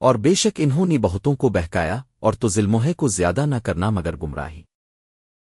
اور بے شک انہوں نے بہتوں کو بہکایا اور تو ظلموہے کو زیادہ نہ کرنا مگر گمراہی۔